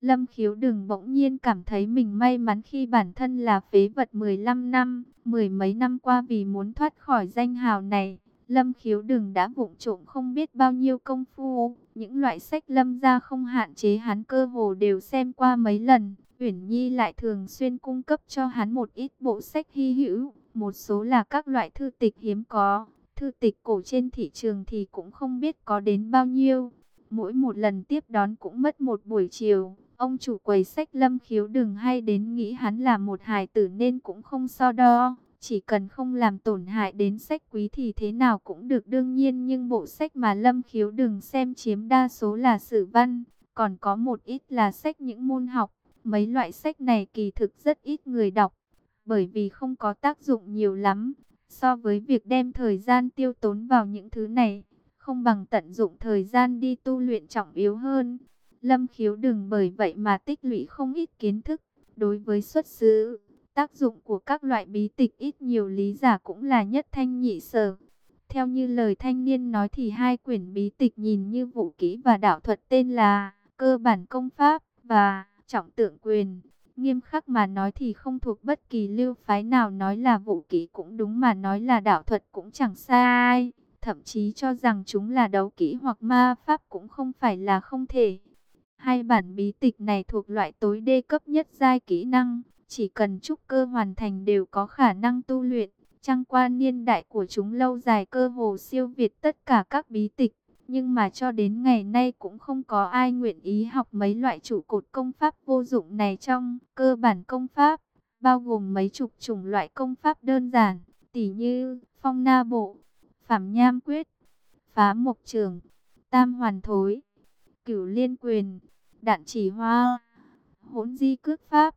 Lâm khiếu đừng bỗng nhiên cảm thấy mình may mắn khi bản thân là phế vật 15 năm, mười mấy năm qua vì muốn thoát khỏi danh hào này. Lâm khiếu đừng đã vụng trộm không biết bao nhiêu công phu, những loại sách lâm ra không hạn chế hắn cơ hồ đều xem qua mấy lần. Uyển Nhi lại thường xuyên cung cấp cho hắn một ít bộ sách hy hữu, một số là các loại thư tịch hiếm có, thư tịch cổ trên thị trường thì cũng không biết có đến bao nhiêu. Mỗi một lần tiếp đón cũng mất một buổi chiều, ông chủ quầy sách lâm khiếu đừng hay đến nghĩ hắn là một hài tử nên cũng không so đo. Chỉ cần không làm tổn hại đến sách quý thì thế nào cũng được đương nhiên nhưng bộ sách mà lâm khiếu đừng xem chiếm đa số là sử văn, còn có một ít là sách những môn học. Mấy loại sách này kỳ thực rất ít người đọc, bởi vì không có tác dụng nhiều lắm. So với việc đem thời gian tiêu tốn vào những thứ này, không bằng tận dụng thời gian đi tu luyện trọng yếu hơn. Lâm khiếu đừng bởi vậy mà tích lũy không ít kiến thức. Đối với xuất xứ, tác dụng của các loại bí tịch ít nhiều lý giả cũng là nhất thanh nhị sở. Theo như lời thanh niên nói thì hai quyển bí tịch nhìn như vũ kỹ và đạo thuật tên là Cơ bản công pháp và Trọng tượng quyền. Nghiêm khắc mà nói thì không thuộc bất kỳ lưu phái nào nói là vũ kỹ cũng đúng mà nói là đạo thuật cũng chẳng sai. Thậm chí cho rằng chúng là đấu kỹ hoặc ma pháp cũng không phải là không thể. Hai bản bí tịch này thuộc loại tối đê cấp nhất giai kỹ năng, chỉ cần trúc cơ hoàn thành đều có khả năng tu luyện. Trăng quan niên đại của chúng lâu dài cơ hồ siêu việt tất cả các bí tịch. Nhưng mà cho đến ngày nay cũng không có ai nguyện ý học mấy loại trụ cột công pháp vô dụng này trong cơ bản công pháp, bao gồm mấy chục chủng loại công pháp đơn giản, tỉ như phong na bộ, phạm nham quyết, phá mộc trường, tam hoàn thối, cửu liên quyền, đạn chỉ hoa, hỗn di cước pháp.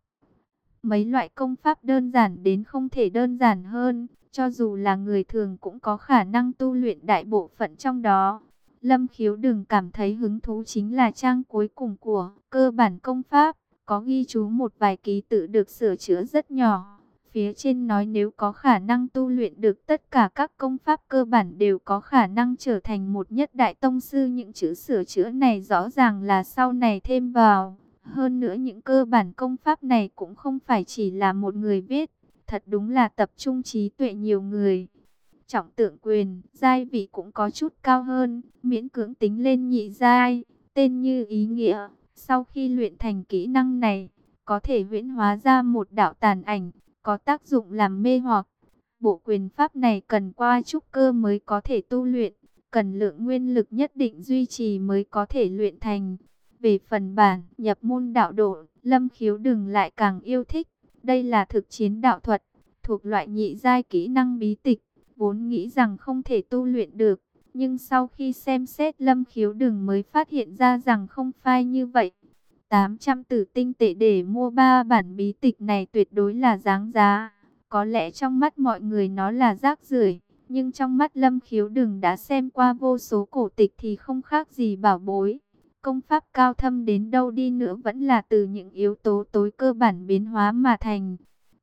Mấy loại công pháp đơn giản đến không thể đơn giản hơn, cho dù là người thường cũng có khả năng tu luyện đại bộ phận trong đó. Lâm khiếu đừng cảm thấy hứng thú chính là trang cuối cùng của cơ bản công pháp, có ghi chú một vài ký tự được sửa chữa rất nhỏ. Phía trên nói nếu có khả năng tu luyện được tất cả các công pháp cơ bản đều có khả năng trở thành một nhất đại tông sư. Những chữ sửa chữa này rõ ràng là sau này thêm vào. Hơn nữa những cơ bản công pháp này cũng không phải chỉ là một người viết. Thật đúng là tập trung trí tuệ nhiều người trọng tượng quyền, giai vị cũng có chút cao hơn, miễn cưỡng tính lên nhị giai, tên như ý nghĩa. Sau khi luyện thành kỹ năng này, có thể huyễn hóa ra một đạo tàn ảnh, có tác dụng làm mê hoặc. Bộ quyền pháp này cần qua trúc cơ mới có thể tu luyện, cần lượng nguyên lực nhất định duy trì mới có thể luyện thành. Về phần bản, nhập môn đạo độ, lâm khiếu đừng lại càng yêu thích. Đây là thực chiến đạo thuật, thuộc loại nhị giai kỹ năng bí tịch vốn nghĩ rằng không thể tu luyện được. Nhưng sau khi xem xét lâm khiếu đừng mới phát hiện ra rằng không phai như vậy. 800 tử tinh tệ để mua ba bản bí tịch này tuyệt đối là đáng giá. Có lẽ trong mắt mọi người nó là rác rưởi nhưng trong mắt lâm khiếu đừng đã xem qua vô số cổ tịch thì không khác gì bảo bối. Công pháp cao thâm đến đâu đi nữa vẫn là từ những yếu tố tối cơ bản biến hóa mà thành.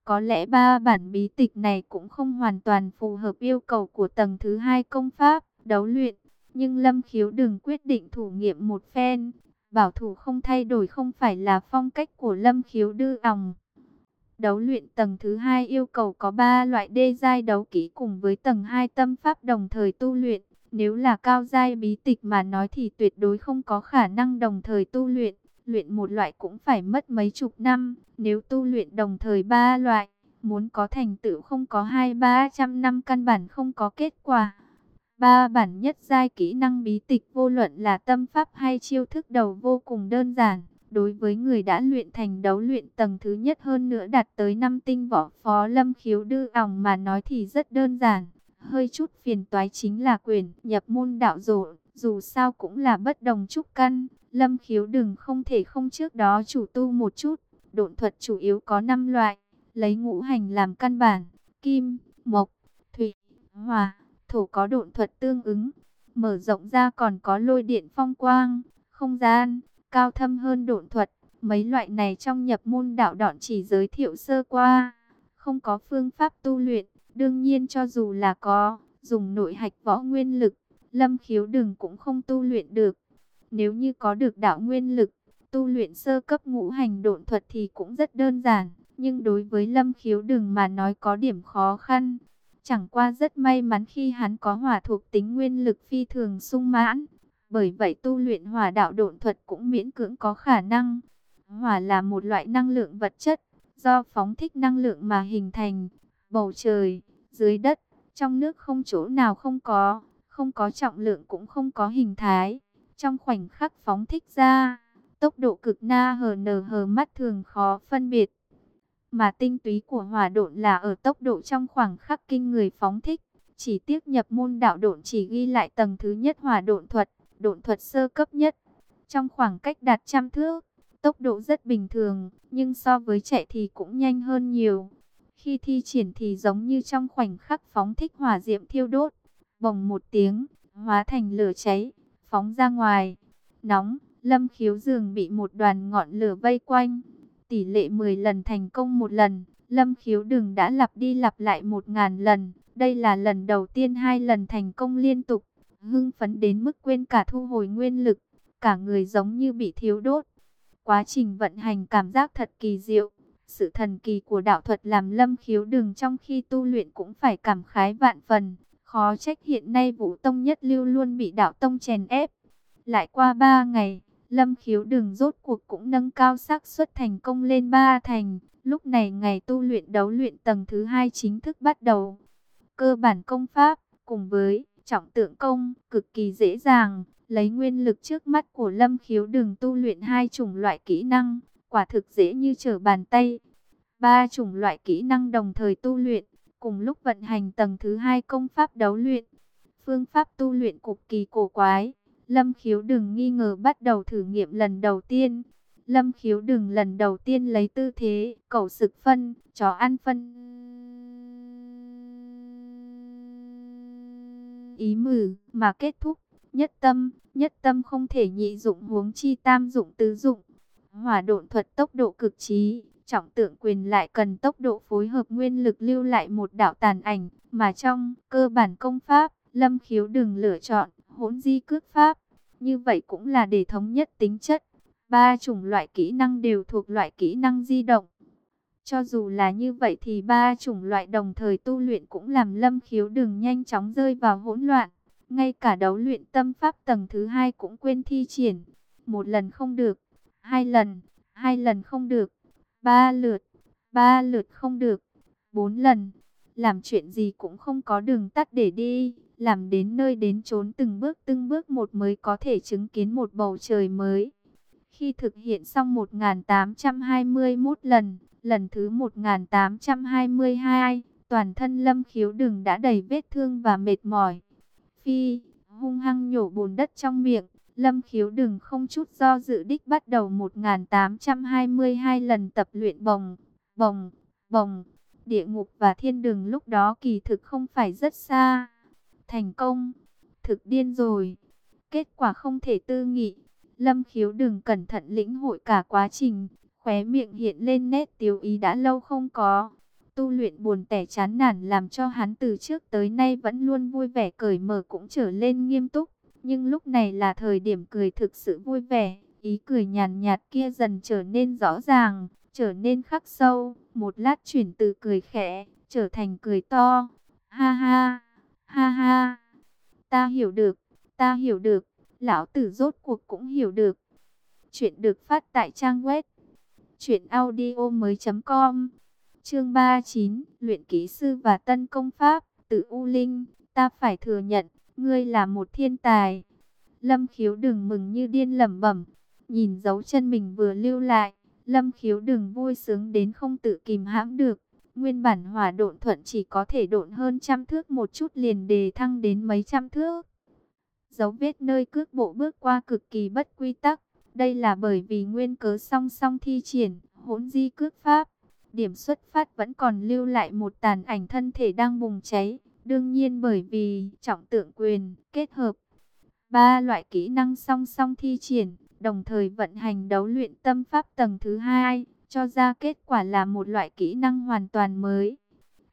Có lẽ ba bản bí tịch này cũng không hoàn toàn phù hợp yêu cầu của tầng thứ hai công pháp, đấu luyện. Nhưng Lâm Khiếu đừng quyết định thử nghiệm một phen. Bảo thủ không thay đổi không phải là phong cách của Lâm Khiếu đư ỏng. Đấu luyện tầng thứ hai yêu cầu có 3 loại đê giai đấu kỹ cùng với tầng 2 tâm pháp đồng thời tu luyện. Nếu là cao giai bí tịch mà nói thì tuyệt đối không có khả năng đồng thời tu luyện luyện một loại cũng phải mất mấy chục năm, nếu tu luyện đồng thời ba loại, muốn có thành tựu không có hai ba trăm năm căn bản không có kết quả. Ba bản nhất giai kỹ năng bí tịch vô luận là tâm pháp hay chiêu thức đầu vô cùng đơn giản. Đối với người đã luyện thành đấu luyện tầng thứ nhất hơn nữa đạt tới năm tinh võ phó lâm khiếu đư ỏng mà nói thì rất đơn giản. Hơi chút phiền toái chính là quyền nhập môn đạo rộ, dù sao cũng là bất đồng trúc căn. Lâm khiếu đừng không thể không trước đó chủ tu một chút. Độn thuật chủ yếu có 5 loại, lấy ngũ hành làm căn bản, kim, mộc, thủy, hỏa, thổ có độn thuật tương ứng. Mở rộng ra còn có lôi điện phong quang, không gian, cao thâm hơn độn thuật. Mấy loại này trong nhập môn đạo đọn chỉ giới thiệu sơ qua, không có phương pháp tu luyện. Đương nhiên cho dù là có, dùng nội hạch võ nguyên lực, lâm khiếu đừng cũng không tu luyện được. Nếu như có được đạo nguyên lực, Tu luyện sơ cấp ngũ hành độn thuật thì cũng rất đơn giản, nhưng đối với Lâm Khiếu đừng mà nói có điểm khó khăn. Chẳng qua rất may mắn khi hắn có hỏa thuộc tính nguyên lực phi thường sung mãn. Bởi vậy tu luyện hỏa đạo độn thuật cũng miễn cưỡng có khả năng. Hỏa là một loại năng lượng vật chất, do phóng thích năng lượng mà hình thành. Bầu trời, dưới đất, trong nước không chỗ nào không có, không có trọng lượng cũng không có hình thái. Trong khoảnh khắc phóng thích ra, tốc độ cực na hờ nờ hờ mắt thường khó phân biệt. Mà tinh túy của hỏa độn là ở tốc độ trong khoảng khắc kinh người phóng thích. Chỉ tiếc nhập môn đạo độn chỉ ghi lại tầng thứ nhất hỏa độn thuật, độn thuật sơ cấp nhất. Trong khoảng cách đạt trăm thước, tốc độ rất bình thường, nhưng so với chạy thì cũng nhanh hơn nhiều. Khi thi triển thì giống như trong khoảnh khắc phóng thích hỏa diệm thiêu đốt, bồng một tiếng, hóa thành lửa cháy, phóng ra ngoài. Nóng, lâm khiếu giường bị một đoàn ngọn lửa vây quanh, tỷ lệ 10 lần thành công một lần. Lâm khiếu đừng đã lặp đi lặp lại một ngàn lần, đây là lần đầu tiên hai lần thành công liên tục. Hưng phấn đến mức quên cả thu hồi nguyên lực, cả người giống như bị thiếu đốt. Quá trình vận hành cảm giác thật kỳ diệu. Sự thần kỳ của đạo thuật làm lâm khiếu đừng trong khi tu luyện cũng phải cảm khái vạn phần. Khó trách hiện nay vũ tông nhất lưu luôn bị đạo tông chèn ép. Lại qua ba ngày, lâm khiếu Đường rốt cuộc cũng nâng cao xác suất thành công lên ba thành. Lúc này ngày tu luyện đấu luyện tầng thứ hai chính thức bắt đầu. Cơ bản công pháp, cùng với trọng tượng công, cực kỳ dễ dàng. Lấy nguyên lực trước mắt của lâm khiếu Đường tu luyện hai chủng loại kỹ năng, quả thực dễ như trở bàn tay. Ba chủng loại kỹ năng đồng thời tu luyện, cùng lúc vận hành tầng thứ hai công pháp đấu luyện. Phương pháp tu luyện cực kỳ cổ quái, Lâm Khiếu đừng nghi ngờ bắt đầu thử nghiệm lần đầu tiên. Lâm Khiếu đừng lần đầu tiên lấy tư thế, cậu sực phân, chó ăn phân. Ý mử, mà kết thúc, nhất tâm, nhất tâm không thể nhị dụng huống chi tam dụng tứ dụng. Hỏa độn thuật tốc độ cực trí, trọng tượng quyền lại cần tốc độ phối hợp nguyên lực lưu lại một đạo tàn ảnh, mà trong cơ bản công pháp, lâm khiếu đừng lựa chọn hỗn di cước pháp. Như vậy cũng là để thống nhất tính chất. Ba chủng loại kỹ năng đều thuộc loại kỹ năng di động. Cho dù là như vậy thì ba chủng loại đồng thời tu luyện cũng làm lâm khiếu đường nhanh chóng rơi vào hỗn loạn. Ngay cả đấu luyện tâm pháp tầng thứ hai cũng quên thi triển. Một lần không được, hai lần, hai lần không được, ba lượt, ba lượt không được, bốn lần. Làm chuyện gì cũng không có đường tắt để đi, làm đến nơi đến chốn từng bước từng bước một mới có thể chứng kiến một bầu trời mới. Khi thực hiện xong 1821 lần, lần thứ 1822, toàn thân lâm khiếu đừng đã đầy vết thương và mệt mỏi. Phi, hung hăng nhổ bùn đất trong miệng, lâm khiếu đừng không chút do dự đích bắt đầu 1822 lần tập luyện bồng, bồng, bồng. Địa ngục và thiên đường lúc đó kỳ thực không phải rất xa. Thành công, thực điên rồi. Kết quả không thể tư nghị. Lâm khiếu đừng cẩn thận lĩnh hội cả quá trình, khóe miệng hiện lên nét tiêu ý đã lâu không có. Tu luyện buồn tẻ chán nản làm cho hắn từ trước tới nay vẫn luôn vui vẻ cởi mở cũng trở lên nghiêm túc. Nhưng lúc này là thời điểm cười thực sự vui vẻ, ý cười nhàn nhạt kia dần trở nên rõ ràng, trở nên khắc sâu. Một lát chuyển từ cười khẽ, trở thành cười to. Ha ha, ha ha, ta hiểu được, ta hiểu được, lão tử rốt cuộc cũng hiểu được. Chuyện được phát tại trang web truyệnaudiomoi.com. Chương 39, luyện kỹ sư và tân công pháp, tự U Linh, ta phải thừa nhận, ngươi là một thiên tài. Lâm Khiếu đừng mừng như điên lẩm bẩm, nhìn dấu chân mình vừa lưu lại, Lâm Khiếu đừng vui sướng đến không tự kìm hãm được. Nguyên bản hỏa độn thuận chỉ có thể độn hơn trăm thước một chút liền đề thăng đến mấy trăm thước. Dấu vết nơi cước bộ bước qua cực kỳ bất quy tắc. Đây là bởi vì nguyên cớ song song thi triển, hỗn di cước pháp. Điểm xuất phát vẫn còn lưu lại một tàn ảnh thân thể đang bùng cháy. Đương nhiên bởi vì trọng tượng quyền, kết hợp. Ba loại kỹ năng song song thi triển, đồng thời vận hành đấu luyện tâm pháp tầng thứ hai, cho ra kết quả là một loại kỹ năng hoàn toàn mới.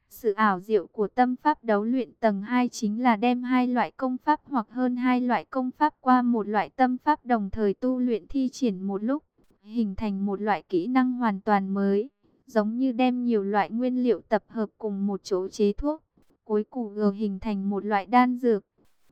Sự ảo diệu của tâm pháp đấu luyện tầng 2 chính là đem hai loại công pháp hoặc hơn hai loại công pháp qua một loại tâm pháp đồng thời tu luyện thi triển một lúc. hình thành một loại kỹ năng hoàn toàn mới, giống như đem nhiều loại nguyên liệu tập hợp cùng một chỗ chế thuốc, cuối cùng gờ hình thành một loại đan dược.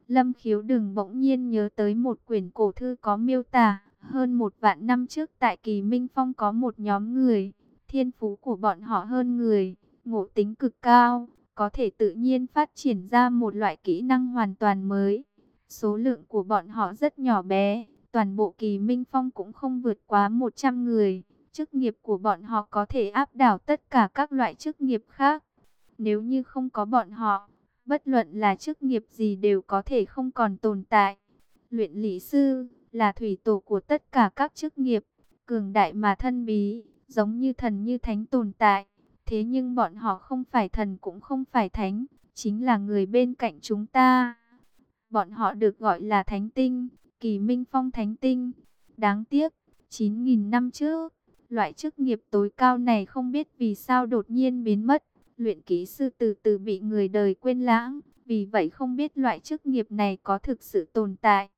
Lâm khiếu đừng bỗng nhiên nhớ tới một quyển cổ thư có miêu tả, hơn một vạn năm trước tại Kỳ Minh Phong có một nhóm người, thiên phú của bọn họ hơn người, ngộ tính cực cao, có thể tự nhiên phát triển ra một loại kỹ năng hoàn toàn mới. Số lượng của bọn họ rất nhỏ bé, toàn bộ Kỳ Minh Phong cũng không vượt quá 100 người. Chức nghiệp của bọn họ có thể áp đảo tất cả các loại chức nghiệp khác. Nếu như không có bọn họ, bất luận là chức nghiệp gì đều có thể không còn tồn tại. Luyện lý sư là thủy tổ của tất cả các chức nghiệp, cường đại mà thân bí, giống như thần như thánh tồn tại. Thế nhưng bọn họ không phải thần cũng không phải thánh, chính là người bên cạnh chúng ta. Bọn họ được gọi là thánh tinh, kỳ minh phong thánh tinh. Đáng tiếc, 9.000 năm trước, loại chức nghiệp tối cao này không biết vì sao đột nhiên biến mất. Luyện kỹ sư từ từ bị người đời quên lãng, vì vậy không biết loại chức nghiệp này có thực sự tồn tại.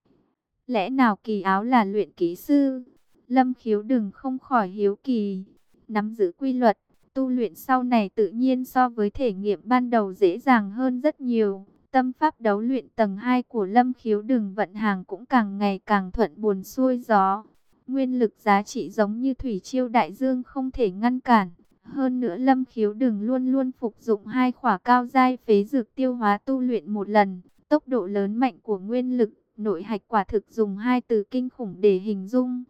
Lẽ nào kỳ áo là luyện kỹ sư? Lâm khiếu đừng không khỏi hiếu kỳ, nắm giữ quy luật, tu luyện sau này tự nhiên so với thể nghiệm ban đầu dễ dàng hơn rất nhiều. Tâm pháp đấu luyện tầng 2 của Lâm Khiếu Đừng vận hàng cũng càng ngày càng thuận buồn xuôi gió. Nguyên lực giá trị giống như thủy chiêu đại dương không thể ngăn cản. Hơn nữa Lâm Khiếu Đừng luôn luôn phục dụng hai khỏa cao dai phế dược tiêu hóa tu luyện một lần. Tốc độ lớn mạnh của nguyên lực, nội hạch quả thực dùng hai từ kinh khủng để hình dung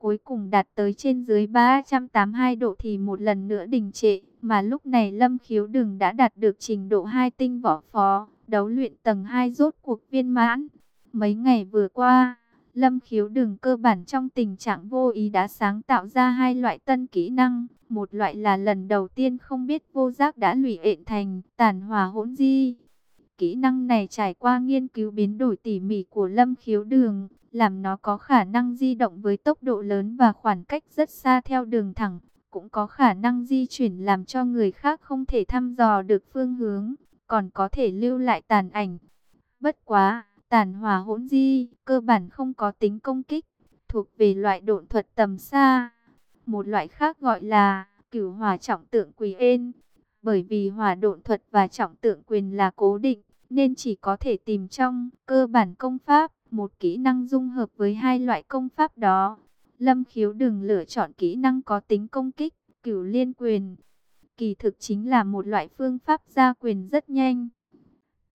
cuối cùng đạt tới trên dưới 382 độ thì một lần nữa đình trệ, mà lúc này Lâm Khiếu Đừng đã đạt được trình độ hai tinh võ phó, đấu luyện tầng 2 rốt cuộc viên mãn. Mấy ngày vừa qua, Lâm Khiếu Đừng cơ bản trong tình trạng vô ý đã sáng tạo ra hai loại tân kỹ năng, một loại là lần đầu tiên không biết vô giác đã lụy ện thành tàn hòa hỗn di. Kỹ năng này trải qua nghiên cứu biến đổi tỉ mỉ của Lâm Khiếu Đường, làm nó có khả năng di động với tốc độ lớn và khoảng cách rất xa theo đường thẳng, cũng có khả năng di chuyển làm cho người khác không thể thăm dò được phương hướng, còn có thể lưu lại tàn ảnh. Bất quá, tàn hòa hỗn di, cơ bản không có tính công kích, thuộc về loại độn thuật tầm xa. Một loại khác gọi là cửu hòa trọng tượng quỳ ên, bởi vì hòa độn thuật và trọng tượng quyền là cố định, nên chỉ có thể tìm trong cơ bản công pháp một kỹ năng dung hợp với hai loại công pháp đó. Lâm khiếu đừng lựa chọn kỹ năng có tính công kích, cửu liên quyền. Kỳ thực chính là một loại phương pháp gia quyền rất nhanh.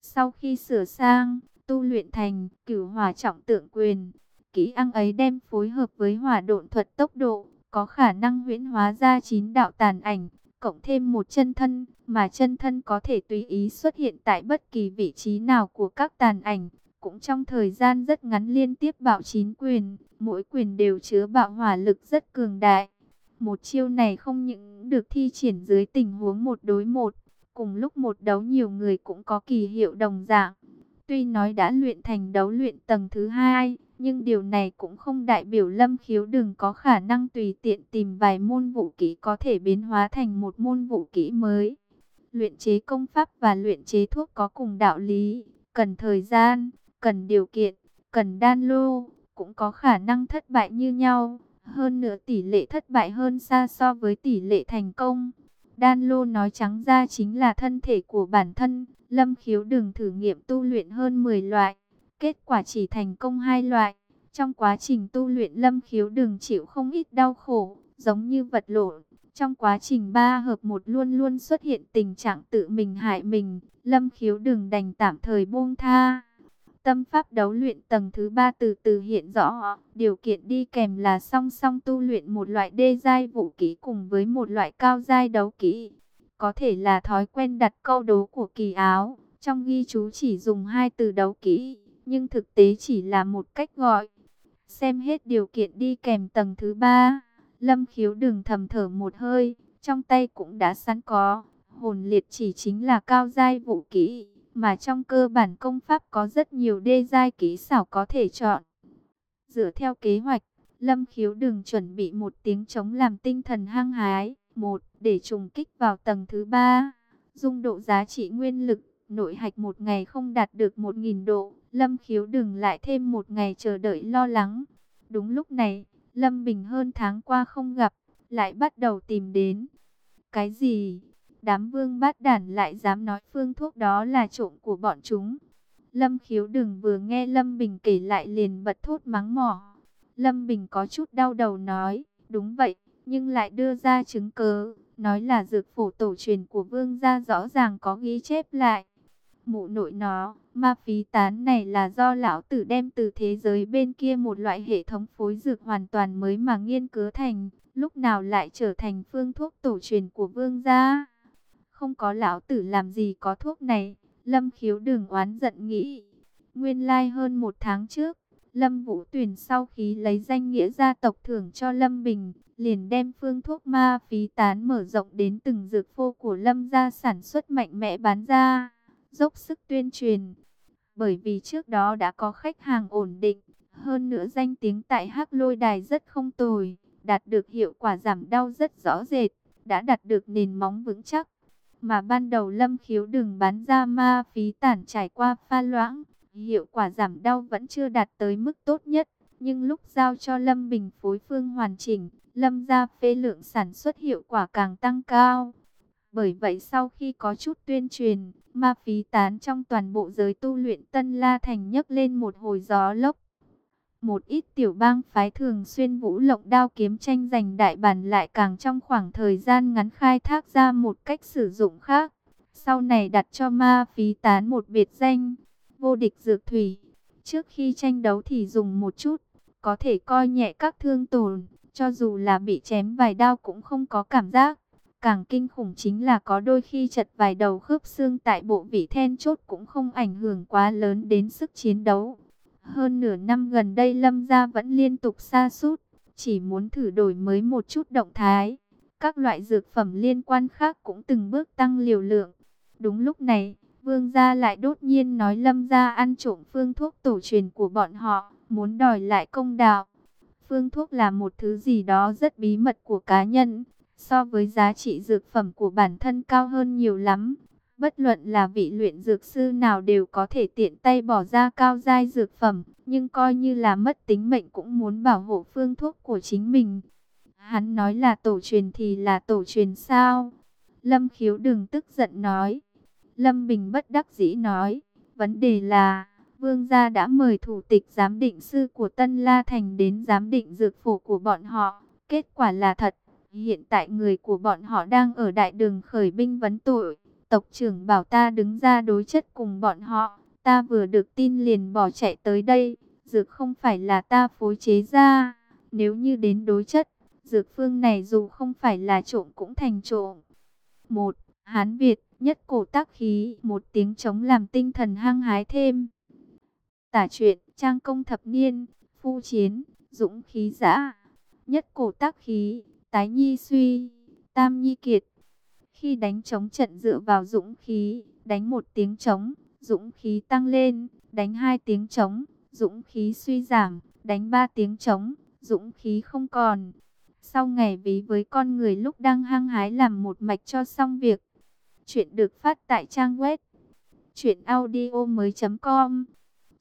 Sau khi sửa sang, tu luyện thành cửu hòa trọng tượng quyền, kỹ năng ấy đem phối hợp với hỏa độn thuật tốc độ, có khả năng huyễn hóa ra chín đạo tàn ảnh, cộng thêm một chân thân, mà chân thân có thể tùy ý xuất hiện tại bất kỳ vị trí nào của các tàn ảnh, cũng trong thời gian rất ngắn liên tiếp bạo chín quyền, mỗi quyền đều chứa bạo hỏa lực rất cường đại. Một chiêu này không những được thi triển dưới tình huống một đối một, cùng lúc một đấu nhiều người cũng có kỳ hiệu đồng dạng. Tuy nói đã luyện thành đấu luyện tầng thứ hai, nhưng điều này cũng không đại biểu lâm khiếu đừng có khả năng tùy tiện tìm vài môn vũ kỹ có thể biến hóa thành một môn vũ kỹ mới. Luyện chế công pháp và luyện chế thuốc có cùng đạo lý, cần thời gian, cần điều kiện, cần đan lô, cũng có khả năng thất bại như nhau. Hơn nữa tỷ lệ thất bại hơn xa so với tỷ lệ thành công. Đan lô nói trắng ra chính là thân thể của bản thân. Lâm khiếu đừng thử nghiệm tu luyện hơn 10 loại. Kết quả chỉ thành công hai loại. Trong quá trình tu luyện lâm khiếu đừng chịu không ít đau khổ, giống như vật lộn. Trong quá trình ba hợp một luôn luôn xuất hiện tình trạng tự mình hại mình, lâm khiếu đừng đành tạm thời buông tha. Tâm pháp đấu luyện tầng thứ ba từ từ hiện rõ, điều kiện đi kèm là song song tu luyện một loại đê giai vũ kỹ cùng với một loại cao giai đấu kỹ. Có thể là thói quen đặt câu đố của kỳ áo, trong ghi chú chỉ dùng hai từ đấu kỹ, nhưng thực tế chỉ là một cách gọi. Xem hết điều kiện đi kèm tầng thứ ba, Lâm khiếu đừng thầm thở một hơi, trong tay cũng đã sẵn có, hồn liệt chỉ chính là cao giai vũ kỹ mà trong cơ bản công pháp có rất nhiều đê giai kỹ xảo có thể chọn. Dựa theo kế hoạch, Lâm Khiếu đừng chuẩn bị một tiếng chống làm tinh thần hăng hái. Một, để trùng kích vào tầng thứ ba, dung độ giá trị nguyên lực, nội hạch một ngày không đạt được một nghìn độ, Lâm Khiếu đừng lại thêm một ngày chờ đợi lo lắng. Đúng lúc này, Lâm Bình hơn tháng qua không gặp, lại bắt đầu tìm đến. Cái gì? Đám vương bát đản lại dám nói phương thuốc đó là trộm của bọn chúng. Lâm khiếu đừng vừa nghe Lâm Bình kể lại liền bật thốt mắng mỏ. Lâm Bình có chút đau đầu nói, đúng vậy, nhưng lại đưa ra chứng cớ, nói là dược phổ tổ truyền của vương gia rõ ràng có ghi chép lại. Mụ nội nó, ma phí tán này là do lão tử đem từ thế giới bên kia một loại hệ thống phối dược hoàn toàn mới mà nghiên cứu thành, lúc nào lại trở thành phương thuốc tổ truyền của vương gia. Không có lão tử làm gì có thuốc này, lâm khiếu đừng oán giận nghĩ. Nguyên lai like hơn một tháng trước, Lâm Vũ Tuyển sau khi lấy danh nghĩa gia tộc thưởng cho Lâm Bình, liền đem phương thuốc ma phí tán mở rộng đến từng dược phô của Lâm gia sản xuất mạnh mẽ bán ra, dốc sức tuyên truyền. Bởi vì trước đó đã có khách hàng ổn định, hơn nữa danh tiếng tại Hắc Lôi Đài rất không tồi, đạt được hiệu quả giảm đau rất rõ rệt, đã đạt được nền móng vững chắc. Mà ban đầu Lâm Khiếu đừng bán ra ma phí tản trải qua pha loãng, hiệu quả giảm đau vẫn chưa đạt tới mức tốt nhất. Nhưng lúc giao cho Lâm Bình phối phương hoàn chỉnh, Lâm gia phê lượng sản xuất hiệu quả càng tăng cao. Bởi vậy sau khi có chút tuyên truyền, ma phí tán trong toàn bộ giới tu luyện Tân La Thành nhấc lên một hồi gió lốc. Một ít tiểu bang phái thường xuyên vũ lộng đao kiếm tranh giành đại bản lại càng trong khoảng thời gian ngắn khai thác ra một cách sử dụng khác. Sau này đặt cho ma phí tán một biệt danh, vô địch dược thủy. Trước khi tranh đấu thì dùng một chút, có thể coi nhẹ các thương tổn, cho dù là bị chém vài đao cũng không có cảm giác. Càng kinh khủng chính là có đôi khi chật vài đầu khớp xương tại bộ vị then chốt cũng không ảnh hưởng quá lớn đến sức chiến đấu. Hơn nửa năm gần đây Lâm Gia vẫn liên tục xa sút chỉ muốn thử đổi mới một chút động thái. Các loại dược phẩm liên quan khác cũng từng bước tăng liều lượng. Đúng lúc này, Vương gia lại đột nhiên nói Lâm gia ăn trộm phương thuốc tổ truyền của bọn họ, muốn đòi lại công đạo. Phương thuốc là một thứ gì đó rất bí mật của cá nhân, so với giá trị dược phẩm của bản thân cao hơn nhiều lắm. Bất luận là vị luyện dược sư nào đều có thể tiện tay bỏ ra cao giai dược phẩm, nhưng coi như là mất tính mệnh cũng muốn bảo hộ phương thuốc của chính mình. Hắn nói là tổ truyền thì là tổ truyền sao? Lâm khiếu đừng tức giận nói. Lâm Bình bất đắc dĩ nói, vấn đề là, vương gia đã mời thủ tịch giám định sư của Tân La Thành đến giám định dược phổ của bọn họ. Kết quả là thật, hiện tại người của bọn họ đang ở đại đường khởi binh vấn tội. Tộc trưởng bảo ta đứng ra đối chất cùng bọn họ, ta vừa được tin liền bỏ chạy tới đây, dược không phải là ta phối chế ra. Nếu như đến đối chất, dược phương này dù không phải là trộm cũng thành trộm. Một, Hán Việt nhất cổ tác khí, một tiếng chống làm tinh thần hăng hái thêm. Tả truyện, trang công thập niên, phu chiến, dũng khí dã, nhất cổ tác khí, tái nhi suy, tam nhi kiệt. Khi đánh chống trận dựa vào dũng khí, đánh một tiếng chống, dũng khí tăng lên, đánh hai tiếng chống, dũng khí suy giảm, đánh ba tiếng chống, dũng khí không còn. Sau ngày ví với con người lúc đang hăng hái làm một mạch cho xong việc, Chuyện được phát tại trang web truyệnaudiomoi.com.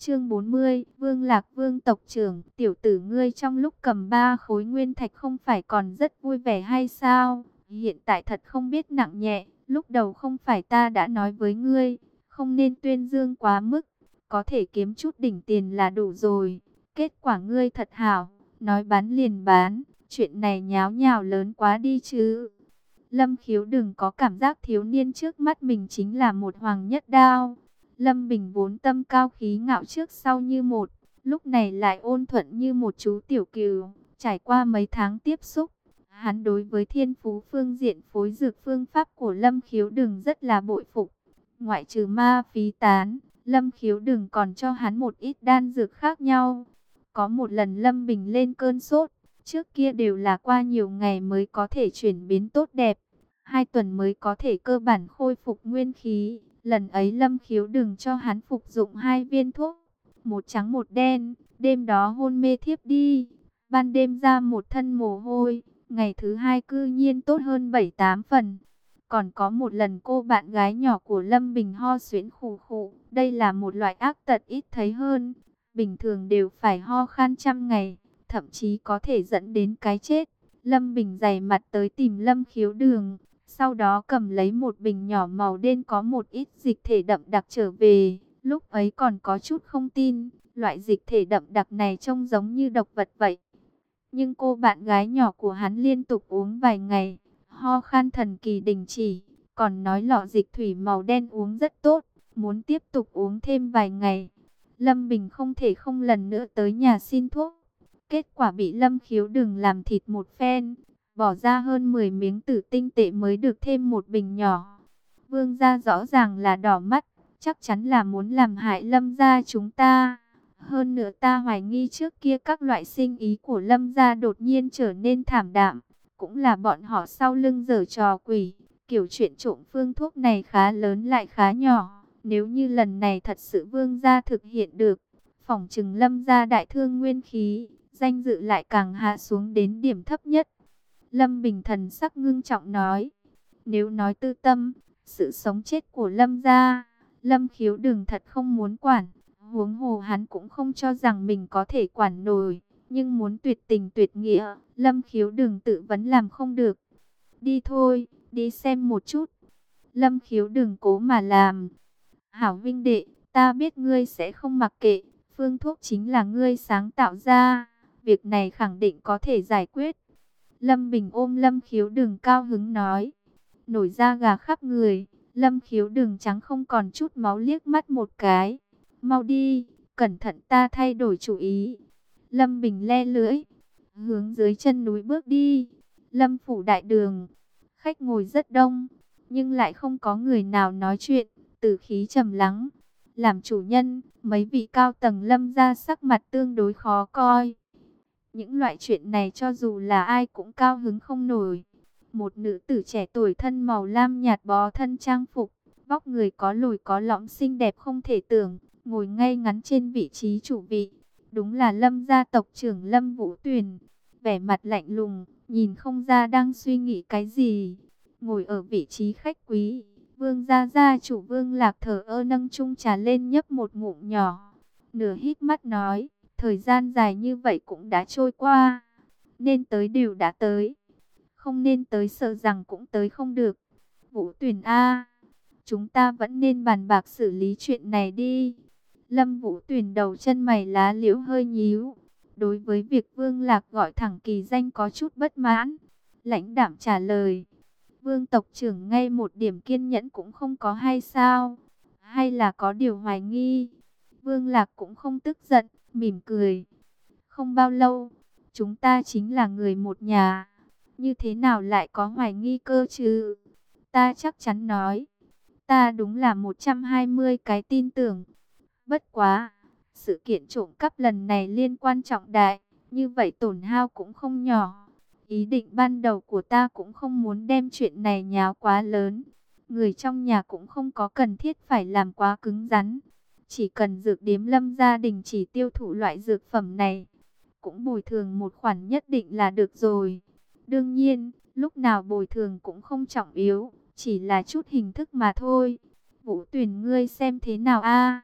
Chương 40, Vương Lạc Vương tộc trưởng, tiểu tử ngươi trong lúc cầm ba khối nguyên thạch không phải còn rất vui vẻ hay sao? Hiện tại thật không biết nặng nhẹ, lúc đầu không phải ta đã nói với ngươi, không nên tuyên dương quá mức, có thể kiếm chút đỉnh tiền là đủ rồi. Kết quả ngươi thật hảo, nói bán liền bán, chuyện này nháo nhào lớn quá đi chứ. Lâm khiếu đừng có cảm giác thiếu niên trước mắt mình chính là một hoàng nhất đao. Lâm Bình vốn tâm cao khí ngạo trước sau như một, lúc này lại ôn thuận như một chú tiểu cừu. Trải qua mấy tháng tiếp xúc, hắn đối với thiên phú phương diện phối dược phương pháp của Lâm khiếu đừng rất là bội phục. Ngoại trừ ma phí tán, Lâm khiếu đừng còn cho hắn một ít đan dược khác nhau. Có một lần Lâm Bình lên cơn sốt, Trước kia đều là qua nhiều ngày mới có thể chuyển biến tốt đẹp, hai tuần mới có thể cơ bản khôi phục nguyên khí. Lần ấy Lâm Khiếu đừng cho hắn phục dụng hai viên thuốc, một trắng một đen, đêm đó hôn mê thiếp đi, ban đêm ra một thân mồ hôi, ngày thứ hai cư nhiên tốt hơn 7-8 phần. Còn có một lần cô bạn gái nhỏ của Lâm Bình ho xuyến khủ khụ đây là một loại ác tật ít thấy hơn, bình thường đều phải ho khan trăm ngày thậm chí có thể dẫn đến cái chết. Lâm Bình dày mặt tới tìm Lâm Khiếu Đường, sau đó cầm lấy một bình nhỏ màu đen có một ít dịch thể đậm đặc trở về. Lúc ấy còn có chút không tin, loại dịch thể đậm đặc này trông giống như độc vật vậy. Nhưng cô bạn gái nhỏ của hắn liên tục uống vài ngày, ho khan thần kỳ đình chỉ, còn nói lọ dịch thủy màu đen uống rất tốt, muốn tiếp tục uống thêm vài ngày. Lâm Bình không thể không lần nữa tới nhà xin thuốc. Kết quả bị Lâm Khiếu đừng làm thịt một phen, bỏ ra hơn 10 miếng tử tinh tệ mới được thêm một bình nhỏ. Vương gia rõ ràng là đỏ mắt, chắc chắn là muốn làm hại Lâm gia chúng ta. Hơn nữa ta hoài nghi trước kia các loại sinh ý của Lâm gia đột nhiên trở nên thảm đạm, cũng là bọn họ sau lưng giở trò quỷ. Kiểu chuyện trộm phương thuốc này khá lớn lại khá nhỏ, nếu như lần này thật sự vương gia thực hiện được, phòng trừng Lâm gia đại thương nguyên khí, danh dự lại càng hạ xuống đến điểm thấp nhất. Lâm Bình Thần sắc ngưng trọng nói, nếu nói tư tâm, sự sống chết của Lâm gia, Lâm khiếu đừng thật không muốn quản, huống hồ hắn cũng không cho rằng mình có thể quản nổi, nhưng muốn tuyệt tình tuyệt nghĩa, Lâm khiếu đừng tự vấn làm không được. Đi thôi, đi xem một chút. Lâm khiếu đừng cố mà làm. Hảo Vinh Đệ, ta biết ngươi sẽ không mặc kệ, phương thuốc chính là ngươi sáng tạo ra, việc này khẳng định có thể giải quyết. Lâm Bình ôm Lâm khiếu Đường cao hứng nói, nổi da gà khắp người, Lâm khiếu Đường trắng không còn chút máu liếc mắt một cái. Mau đi, cẩn thận ta thay đổi chủ ý. Lâm Bình le lưỡi, hướng dưới chân núi bước đi. Lâm phủ đại đường, khách ngồi rất đông, nhưng lại không có người nào nói chuyện, tử khí trầm lắng. Làm chủ nhân, mấy vị cao tầng lâm ra sắc mặt tương đối khó coi. Những loại chuyện này cho dù là ai cũng cao hứng không nổi. Một nữ tử trẻ tuổi thân màu lam nhạt bó thân trang phục, vóc người có lồi có lõm xinh đẹp không thể tưởng, ngồi ngay ngắn trên vị trí chủ vị. Đúng là lâm gia tộc trưởng lâm vũ tuyền, vẻ mặt lạnh lùng, nhìn không ra đang suy nghĩ cái gì. Ngồi ở vị trí khách quý, vương gia gia chủ vương lạc thở ơ nâng chung trà lên nhấp một ngụm nhỏ. Nửa hít mắt nói, thời gian dài như vậy cũng đã trôi qua, nên tới đều đã tới. Không nên tới sợ rằng cũng tới không được. Vũ tuyển A, chúng ta vẫn nên bàn bạc xử lý chuyện này đi. Lâm Vũ tuyển đầu chân mày lá liễu hơi nhíu. Đối với việc Vương Lạc gọi thẳng kỳ danh có chút bất mãn. Lãnh đảm trả lời. Vương tộc trưởng ngay một điểm kiên nhẫn cũng không có hay sao? Hay là có điều hoài nghi? Vương Lạc cũng không tức giận, mỉm cười. Không bao lâu, chúng ta chính là người một nhà. Như thế nào lại có hoài nghi cơ chứ? Ta chắc chắn nói. Ta đúng là 120 cái tin tưởng. Bất quá, sự kiện trộm cắp lần này liên quan trọng đại, như vậy tổn hao cũng không nhỏ. Ý định ban đầu của ta cũng không muốn đem chuyện này nháo quá lớn. Người trong nhà cũng không có cần thiết phải làm quá cứng rắn. Chỉ cần dược điếm lâm gia đình chỉ tiêu thụ loại dược phẩm này, cũng bồi thường một khoản nhất định là được rồi. Đương nhiên, lúc nào bồi thường cũng không trọng yếu, chỉ là chút hình thức mà thôi. Vũ tuyển ngươi xem thế nào a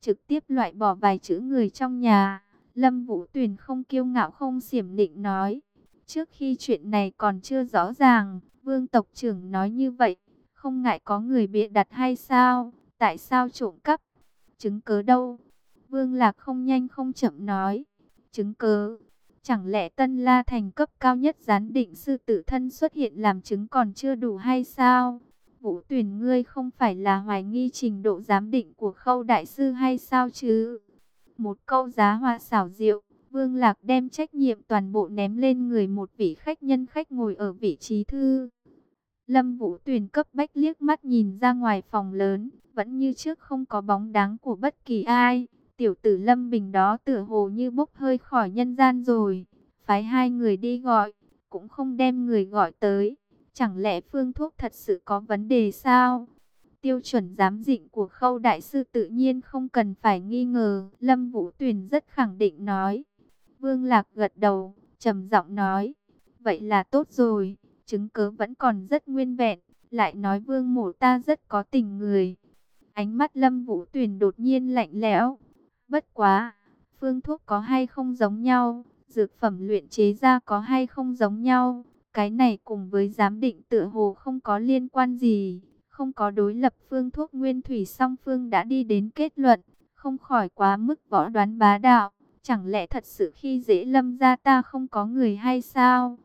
trực tiếp loại bỏ vài chữ người trong nhà. Lâm Vũ Tuyền không kiêu ngạo không xiểm định nói. Trước khi chuyện này còn chưa rõ ràng, vương tộc trưởng nói như vậy, không ngại có người bịa đặt hay sao? Tại sao trộm cắp? Chứng cớ đâu? Vương Lạc không nhanh không chậm nói. Chứng cớ? Chẳng lẽ Tân La thành cấp cao nhất gián định sư tử thân xuất hiện làm chứng còn chưa đủ hay sao? Vũ tuyển ngươi không phải là hoài nghi trình độ giám định của khâu đại sư hay sao chứ? Một câu giá hoa xảo diệu, Vương Lạc đem trách nhiệm toàn bộ ném lên người một vị khách nhân khách ngồi ở vị trí thư. Lâm Vũ Tuyền cấp bách liếc mắt nhìn ra ngoài phòng lớn, vẫn như trước không có bóng dáng của bất kỳ ai. Tiểu tử Lâm Bình đó tựa hồ như bốc hơi khỏi nhân gian rồi. Phái hai người đi gọi, cũng không đem người gọi tới. Chẳng lẽ phương thuốc thật sự có vấn đề sao? Tiêu chuẩn giám định của khâu đại sư tự nhiên không cần phải nghi ngờ. Lâm Vũ Tuyền rất khẳng định nói. Vương Lạc gật đầu, trầm giọng nói. Vậy là tốt rồi, chứng cớ vẫn còn rất nguyên vẹn. Lại nói vương mổ ta rất có tình người. Ánh mắt Lâm Vũ Tuyền đột nhiên lạnh lẽo. Bất quá, phương thuốc có hay không giống nhau, dược phẩm luyện chế ra có hay không giống nhau. Cái này cùng với giám định tự hồ không có liên quan gì, không có đối lập phương thuốc nguyên thủy song phương đã đi đến kết luận, không khỏi quá mức võ đoán bá đạo. Chẳng lẽ thật sự khi dễ lâm ra ta không có người hay sao?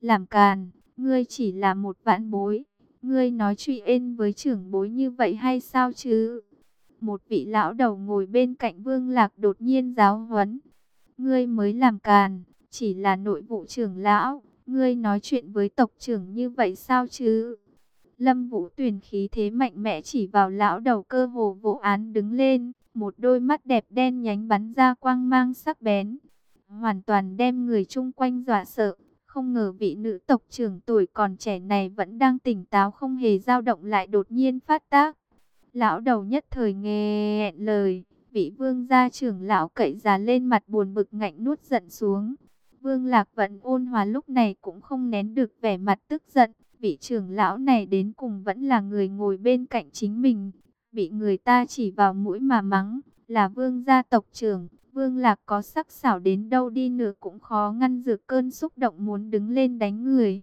Làm càn, ngươi chỉ là một vãn bối, ngươi nói chuyện với trưởng bối như vậy hay sao chứ? Một vị lão đầu ngồi bên cạnh vương lạc đột nhiên giáo huấn. Ngươi mới làm càn, chỉ là nội vụ trưởng lão, ngươi nói chuyện với tộc trưởng như vậy sao chứ? Lâm Vũ Tuyền khí thế mạnh mẽ chỉ vào lão đầu cơ hồ vụ án đứng lên, một đôi mắt đẹp đen nhánh bắn ra quang mang sắc bén, hoàn toàn đem người chung quanh dọa sợ. Không ngờ vị nữ tộc trưởng tuổi còn trẻ này vẫn đang tỉnh táo không hề dao động lại đột nhiên phát tác. Lão đầu nhất thời nghe lời, vị vương gia trưởng lão cậy già lên mặt buồn bực ngạnh nuốt giận xuống. Vương Lạc vẫn ôn hòa lúc này cũng không nén được vẻ mặt tức giận. Vị trưởng lão này đến cùng vẫn là người ngồi bên cạnh chính mình. Bị người ta chỉ vào mũi mà mắng, là vương gia tộc trưởng. Vương Lạc có sắc xảo đến đâu đi nữa cũng khó ngăn được cơn xúc động muốn đứng lên đánh người.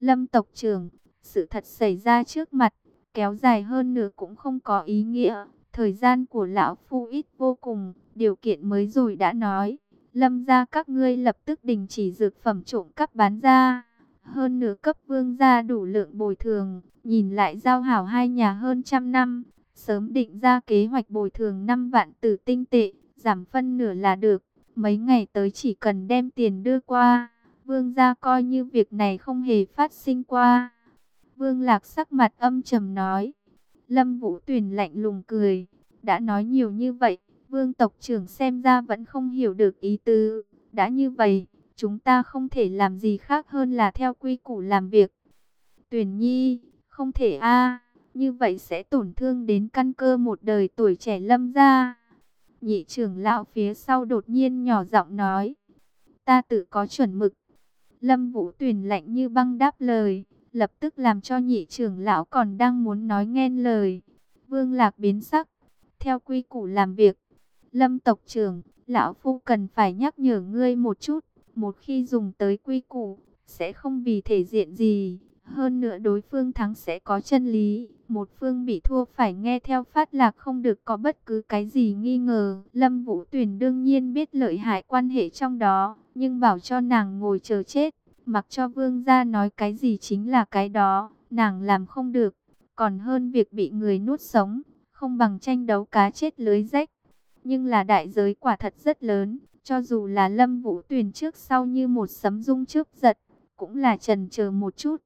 Lâm tộc trưởng, sự thật xảy ra trước mặt, kéo dài hơn nữa cũng không có ý nghĩa. Thời gian của lão phu ít vô cùng, điều kiện mới rồi đã nói. Lâm ra các ngươi lập tức đình chỉ dược phẩm trộm cắp bán ra. Hơn nửa cấp vương gia đủ lượng bồi thường, nhìn lại giao hảo hai nhà hơn trăm năm. Sớm định ra kế hoạch bồi thường 5 vạn tử tinh tệ, giảm phân nửa là được. Mấy ngày tới chỉ cần đem tiền đưa qua, vương gia coi như việc này không hề phát sinh qua. Vương Lạc sắc mặt âm trầm nói. Lâm Vũ Tuyền lạnh lùng cười. Đã nói nhiều như vậy, Vương tộc trưởng xem ra vẫn không hiểu được ý tứ. Đã như vậy, chúng ta không thể làm gì khác hơn là theo quy củ làm việc. Tuyền Nhi, không thể a như vậy sẽ tổn thương đến căn cơ một đời tuổi trẻ lâm gia. Nhị trưởng lão phía sau đột nhiên nhỏ giọng nói. Ta tự có chuẩn mực. Lâm Vũ Tuyền lạnh như băng đáp lời lập tức làm cho nhị trưởng lão còn đang muốn nói nghen lời. Vương Lạc biến sắc, theo quy củ làm việc. Lâm tộc trưởng, lão phu cần phải nhắc nhở ngươi một chút, một khi dùng tới quy củ, sẽ không vì thể diện gì. Hơn nữa đối phương thắng sẽ có chân lý, một phương bị thua phải nghe theo phát lạc không được có bất cứ cái gì nghi ngờ. Lâm Vũ Tuyền đương nhiên biết lợi hại quan hệ trong đó, nhưng bảo cho nàng ngồi chờ chết, Mặc cho vương gia nói cái gì chính là cái đó, nàng làm không được. Còn hơn việc bị người nuốt sống, không bằng tranh đấu cá chết lưới rách. Nhưng là đại giới quả thật rất lớn, cho dù là lâm vũ tuyền trước sau như một sấm rung trước giật, cũng là trần chờ một chút.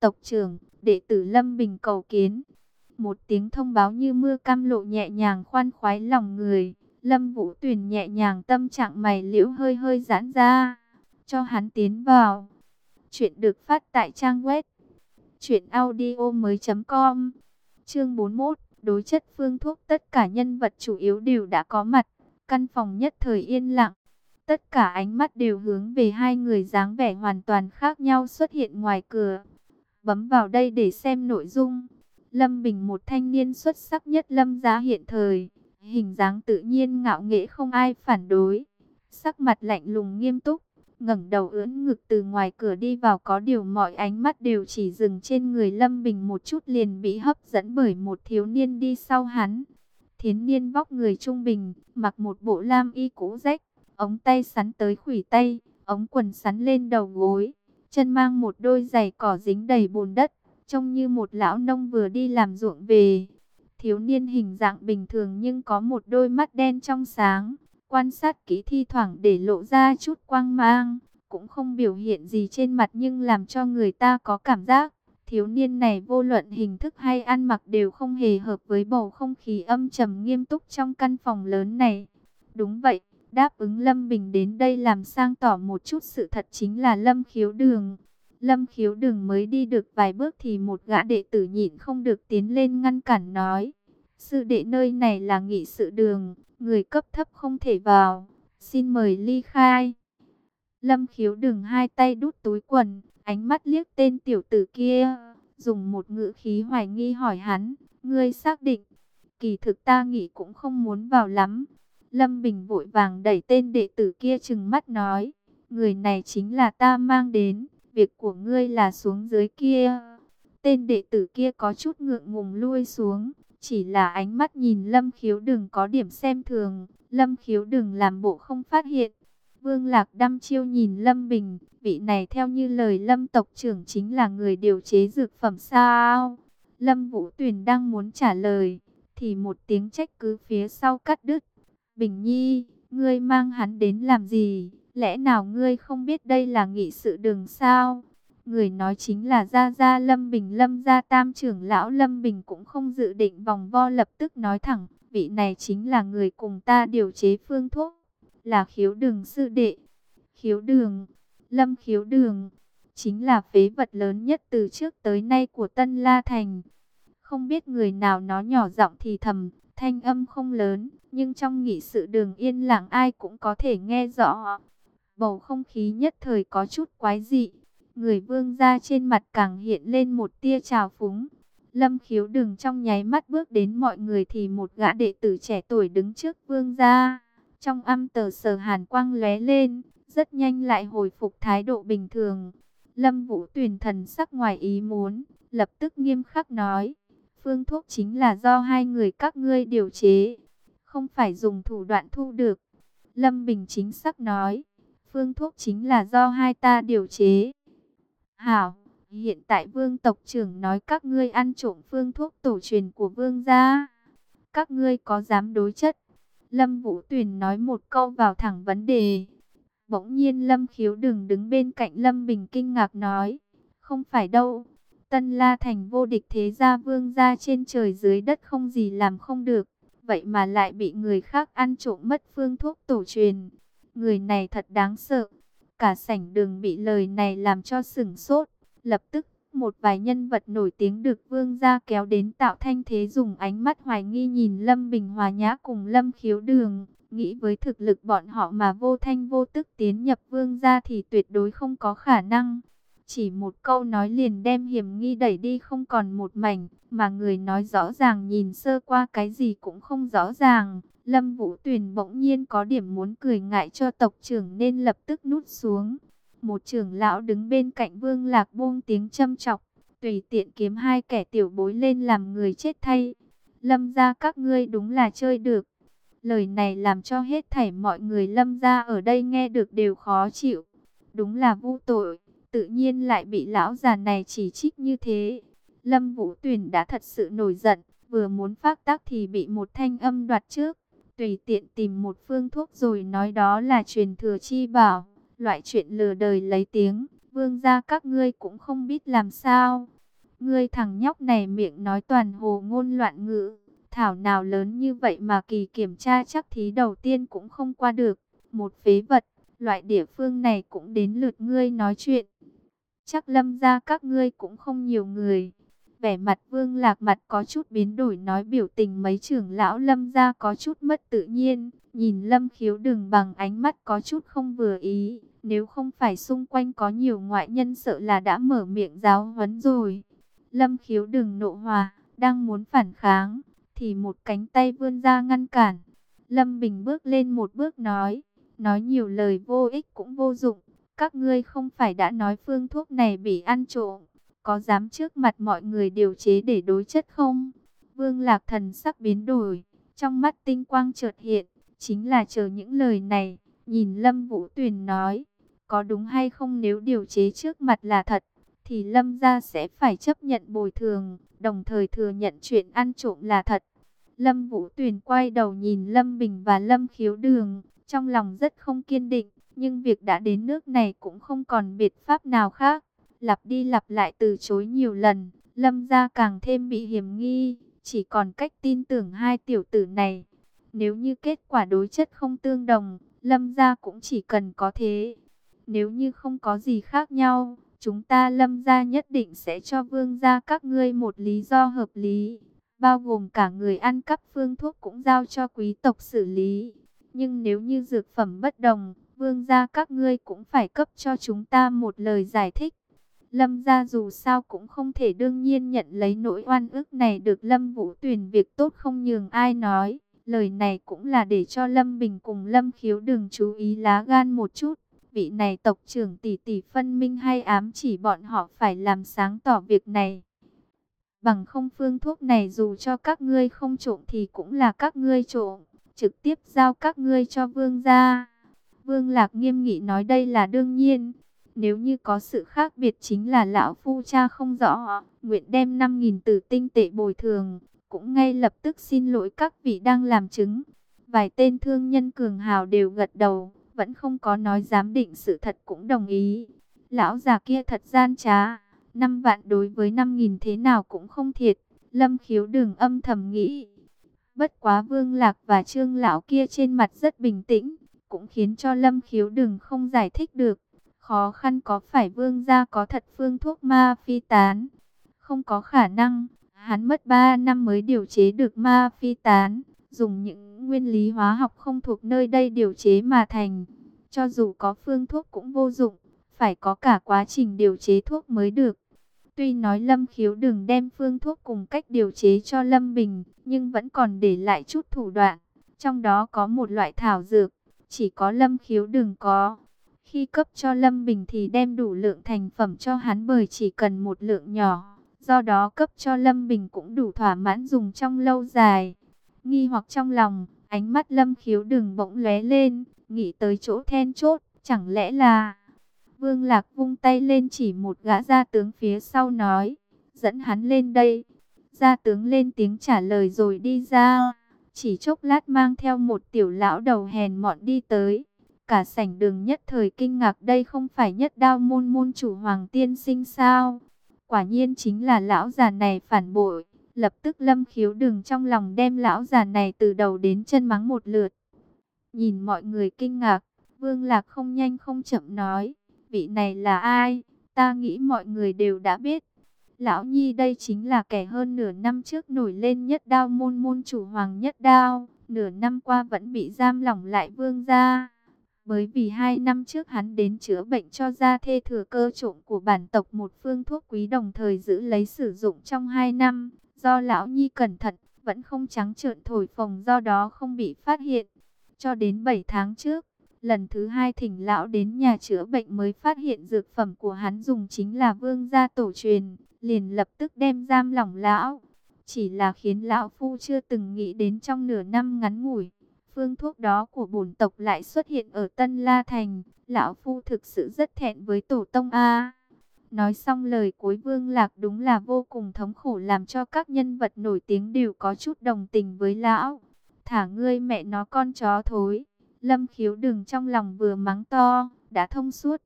Tộc trưởng, đệ tử Lâm Bình cầu kiến. Một tiếng thông báo như mưa cam lộ nhẹ nhàng khoan khoái lòng người. Lâm Vũ Tuyền nhẹ nhàng tâm trạng mày liễu hơi hơi giãn ra cho hắn tiến vào. Chuyện được phát tại trang web truyệnaudiomoi.com. Chương 41, đối chất phương thuốc tất cả nhân vật chủ yếu đều đã có mặt, căn phòng nhất thời yên lặng. Tất cả ánh mắt đều hướng về hai người dáng vẻ hoàn toàn khác nhau xuất hiện ngoài cửa. Bấm vào đây để xem nội dung. Lâm Bình một thanh niên xuất sắc nhất Lâm gia hiện thời, hình dáng tự nhiên ngạo nghễ không ai phản đối, sắc mặt lạnh lùng nghiêm túc, ngẩng đầu ưỡn ngực từ ngoài cửa đi vào có điều mọi ánh mắt đều chỉ dừng trên người Lâm Bình một chút liền bị hấp dẫn bởi một thiếu niên đi sau hắn. Thiến niên vóc người trung bình, mặc một bộ lam y cũ rách, ống tay sắn tới khủy tay, ống quần sắn lên đầu gối, chân mang một đôi giày cỏ dính đầy bùn đất, trông như một lão nông vừa đi làm ruộng về. Thiếu niên hình dạng bình thường nhưng có một đôi mắt đen trong sáng, Quan sát kỹ thi thoảng để lộ ra chút quang mang, cũng không biểu hiện gì trên mặt nhưng làm cho người ta có cảm giác. Thiếu niên này vô luận hình thức hay ăn mặc đều không hề hợp với bầu không khí âm trầm nghiêm túc trong căn phòng lớn này. Đúng vậy, đáp ứng Lâm Bình đến đây làm sang tỏ một chút sự thật chính là Lâm khiếu đường. Lâm khiếu đường mới đi được vài bước thì một gã đệ tử nhịn không được tiến lên ngăn cản nói. Sư đệ nơi này là nghị sự đường, người cấp thấp không thể vào, xin mời ly khai. Lâm khiếu đường hai tay đút túi quần, ánh mắt liếc tên tiểu tử kia, dùng một ngữ khí hoài nghi hỏi hắn, ngươi xác định, kỳ thực ta nghĩ cũng không muốn vào lắm. Lâm Bình vội vàng đẩy tên đệ tử kia chừng mắt nói, người này chính là ta mang đến, việc của ngươi là xuống dưới kia. Tên đệ tử kia có chút ngượng ngùng lui xuống, chỉ là ánh mắt nhìn Lâm Khiếu đừng có điểm xem thường, Lâm Khiếu đừng làm bộ không phát hiện. Vương Lạc đăm chiêu nhìn Lâm Bình, vị này theo như lời Lâm tộc trưởng chính là người điều chế dược phẩm sao? Lâm Vũ Tuyền đang muốn trả lời, thì một tiếng trách cứ phía sau cắt đứt. Bình Nhi, ngươi mang hắn đến làm gì? Lẽ nào ngươi không biết đây là nghị sự đường sao? Người nói chính là Gia Gia Lâm Bình Lâm Gia Tam trưởng lão Lâm Bình cũng không dự định vòng vo lập tức nói thẳng. Vị này chính là người cùng ta điều chế phương thuốc, là khiếu đường sư đệ. Khiếu đường, Lâm khiếu đường, chính là phế vật lớn nhất từ trước tới nay của Tân La Thành. Không biết người nào nó nhỏ giọng thì thầm, thanh âm không lớn, nhưng trong nghị sự đường yên lặng ai cũng có thể nghe rõ. Bầu không khí nhất thời có chút quái dị, người vương ra trên mặt càng hiện lên một tia trào phúng. Lâm khiếu đừng trong nháy mắt bước đến mọi người thì một gã đệ tử trẻ tuổi đứng trước vương ra. Trong âm tờ sờ hàn quang lóe lên, rất nhanh lại hồi phục thái độ bình thường. Lâm vũ tuyển thần sắc ngoài ý muốn, lập tức nghiêm khắc nói. Phương thuốc chính là do hai người các ngươi điều chế, không phải dùng thủ đoạn thu được. Lâm Bình chính xác nói, phương thuốc chính là do hai ta điều chế. Hảo, hiện tại vương tộc trưởng nói các ngươi ăn trộm phương thuốc tổ truyền của vương gia. Các ngươi có dám đối chất? Lâm Vũ Tuyền nói một câu vào thẳng vấn đề. Bỗng nhiên Lâm Khiếu đừng đứng bên cạnh Lâm Bình kinh ngạc nói. Không phải đâu. Tân La Thành vô địch thế gia vương gia trên trời dưới đất không gì làm không được. Vậy mà lại bị người khác ăn trộm mất phương thuốc tổ truyền. Người này thật đáng sợ. Cả sảnh đường bị lời này làm cho sửng sốt. Lập tức, một vài nhân vật nổi tiếng được vương gia kéo đến tạo thanh thế dùng ánh mắt hoài nghi nhìn Lâm Bình Hòa Nhã cùng Lâm Khiếu Đường. Nghĩ với thực lực bọn họ mà vô thanh vô tức tiến nhập vương gia thì tuyệt đối không có khả năng. Chỉ một câu nói liền đem hiểm nghi đẩy đi không còn một mảnh, mà người nói rõ ràng nhìn sơ qua cái gì cũng không rõ ràng. Lâm Vũ Tuyền bỗng nhiên có điểm muốn cười ngại cho tộc trưởng nên lập tức nút xuống. Một trưởng lão đứng bên cạnh Vương Lạc buông tiếng châm chọc, tùy tiện kiếm hai kẻ tiểu bối lên làm người chết thay. Lâm gia các ngươi đúng là chơi được. Lời này làm cho hết thảy mọi người lâm gia ở đây nghe được đều khó chịu. Đúng là vu tội tự nhiên lại bị lão già này chỉ trích như thế. Lâm Vũ Tuyền đã thật sự nổi giận, vừa muốn phát tác thì bị một thanh âm đoạt trước. Tùy tiện tìm một phương thuốc rồi nói đó là truyền thừa chi bảo, loại chuyện lừa đời lấy tiếng, vương gia các ngươi cũng không biết làm sao. Ngươi thằng nhóc này miệng nói toàn hồ ngôn loạn ngữ, thảo nào lớn như vậy mà kỳ kiểm tra chắc thí đầu tiên cũng không qua được, một phế vật, loại địa phương này cũng đến lượt ngươi nói chuyện chắc lâm ra các ngươi cũng không nhiều người. Vẻ mặt vương lạc mặt có chút biến đổi nói biểu tình mấy trưởng lão lâm ra có chút mất tự nhiên. Nhìn lâm khiếu đừng bằng ánh mắt có chút không vừa ý. Nếu không phải xung quanh có nhiều ngoại nhân sợ là đã mở miệng giáo huấn rồi. Lâm khiếu đừng nộ hòa, đang muốn phản kháng. Thì một cánh tay vươn ra ngăn cản. Lâm Bình bước lên một bước nói. Nói nhiều lời vô ích cũng vô dụng các ngươi không phải đã nói phương thuốc này bị ăn trộm, có dám trước mặt mọi người điều chế để đối chất không? Vương Lạc Thần sắc biến đổi, trong mắt tinh quang chợt hiện, chính là chờ những lời này, nhìn Lâm Vũ Tuyền nói, có đúng hay không nếu điều chế trước mặt là thật, thì Lâm gia sẽ phải chấp nhận bồi thường, đồng thời thừa nhận chuyện ăn trộm là thật. Lâm Vũ Tuyền quay đầu nhìn Lâm Bình và Lâm Khiếu Đường, trong lòng rất không kiên định. Nhưng việc đã đến nước này cũng không còn biệt pháp nào khác. Lặp đi lặp lại từ chối nhiều lần, Lâm gia càng thêm bị hiểm nghi, chỉ còn cách tin tưởng hai tiểu tử này. Nếu như kết quả đối chất không tương đồng, Lâm gia cũng chỉ cần có thế. Nếu như không có gì khác nhau, chúng ta Lâm gia nhất định sẽ cho Vương gia các ngươi một lý do hợp lý, bao gồm cả người ăn cắp phương thuốc cũng giao cho quý tộc xử lý. Nhưng nếu như dược phẩm bất đồng, vương gia, các ngươi cũng phải cấp cho chúng ta một lời giải thích. Lâm gia dù sao cũng không thể đương nhiên nhận lấy nỗi oan ức này được Lâm Vũ Tuyền việc tốt không nhường ai nói. Lời này cũng là để cho Lâm Bình cùng Lâm Khiếu đừng chú ý lá gan một chút. Vị này tộc trưởng tỷ tỷ phân minh hay ám chỉ bọn họ phải làm sáng tỏ việc này. Bằng không phương thuốc này dù cho các ngươi không trộm thì cũng là các ngươi trộm. Trực tiếp giao các ngươi cho vương gia. Vương Lạc nghiêm nghị nói đây là đương nhiên. Nếu như có sự khác biệt chính là lão phu cha không rõ, nguyện đem 5.000 tử tinh tệ bồi thường, cũng ngay lập tức xin lỗi các vị đang làm chứng. Vài tên thương nhân cường hào đều gật đầu, vẫn không có nói giám định sự thật cũng đồng ý. Lão già kia thật gian trá, 5 vạn đối với 5.000 thế nào cũng không thiệt. Lâm khiếu đừng âm thầm nghĩ. Bất quá vương lạc và trương lão kia trên mặt rất bình tĩnh, cũng khiến cho lâm khiếu đừng không giải thích được. Khó khăn có phải vương gia có thật phương thuốc ma phi tán? Không có khả năng, hắn mất 3 năm mới điều chế được ma phi tán, dùng những nguyên lý hóa học không thuộc nơi đây điều chế mà thành. Cho dù có phương thuốc cũng vô dụng, phải có cả quá trình điều chế thuốc mới được. Tuy nói Lâm Khiếu đừng đem phương thuốc cùng cách điều chế cho Lâm Bình, nhưng vẫn còn để lại chút thủ đoạn. Trong đó có một loại thảo dược, chỉ có Lâm Khiếu đừng có. Khi cấp cho Lâm Bình thì đem đủ lượng thành phẩm cho hắn bởi chỉ cần một lượng nhỏ. Do đó cấp cho Lâm Bình cũng đủ thỏa mãn dùng trong lâu dài. Nghi hoặc trong lòng, ánh mắt Lâm Khiếu đừng bỗng lóe lên, nghĩ tới chỗ then chốt, chẳng lẽ là... Vương Lạc vung tay lên chỉ một gã gia tướng phía sau nói, dẫn hắn lên đây. Gia tướng lên tiếng trả lời rồi đi ra, chỉ chốc lát mang theo một tiểu lão đầu hèn mọn đi tới. Cả sảnh đường nhất thời kinh ngạc đây không phải nhất đao môn môn chủ hoàng tiên sinh sao. Quả nhiên chính là lão già này phản bội. Lập tức lâm khiếu đừng trong lòng đem lão già này từ đầu đến chân mắng một lượt. Nhìn mọi người kinh ngạc, vương lạc không nhanh không chậm nói. Vị này là ai? Ta nghĩ mọi người đều đã biết. Lão Nhi đây chính là kẻ hơn nửa năm trước nổi lên nhất đao môn môn chủ hoàng nhất đao. Nửa năm qua vẫn bị giam lỏng lại vương gia. Bởi vì hai năm trước hắn đến chữa bệnh cho gia thê thừa cơ trộm của bản tộc một phương thuốc quý đồng thời giữ lấy sử dụng trong hai năm. Do lão nhi cẩn thận, vẫn không trắng trợn thổi phồng do đó không bị phát hiện. Cho đến 7 tháng trước, lần thứ hai thỉnh lão đến nhà chữa bệnh mới phát hiện dược phẩm của hắn dùng chính là vương gia tổ truyền, liền lập tức đem giam lỏng lão. Chỉ là khiến lão phu chưa từng nghĩ đến trong nửa năm ngắn ngủi phương thuốc đó của bổn tộc lại xuất hiện ở Tân La Thành. Lão Phu thực sự rất thẹn với tổ tông A. Nói xong lời cuối vương lạc đúng là vô cùng thống khổ làm cho các nhân vật nổi tiếng đều có chút đồng tình với lão. Thả ngươi mẹ nó con chó thối. Lâm khiếu đừng trong lòng vừa mắng to, đã thông suốt.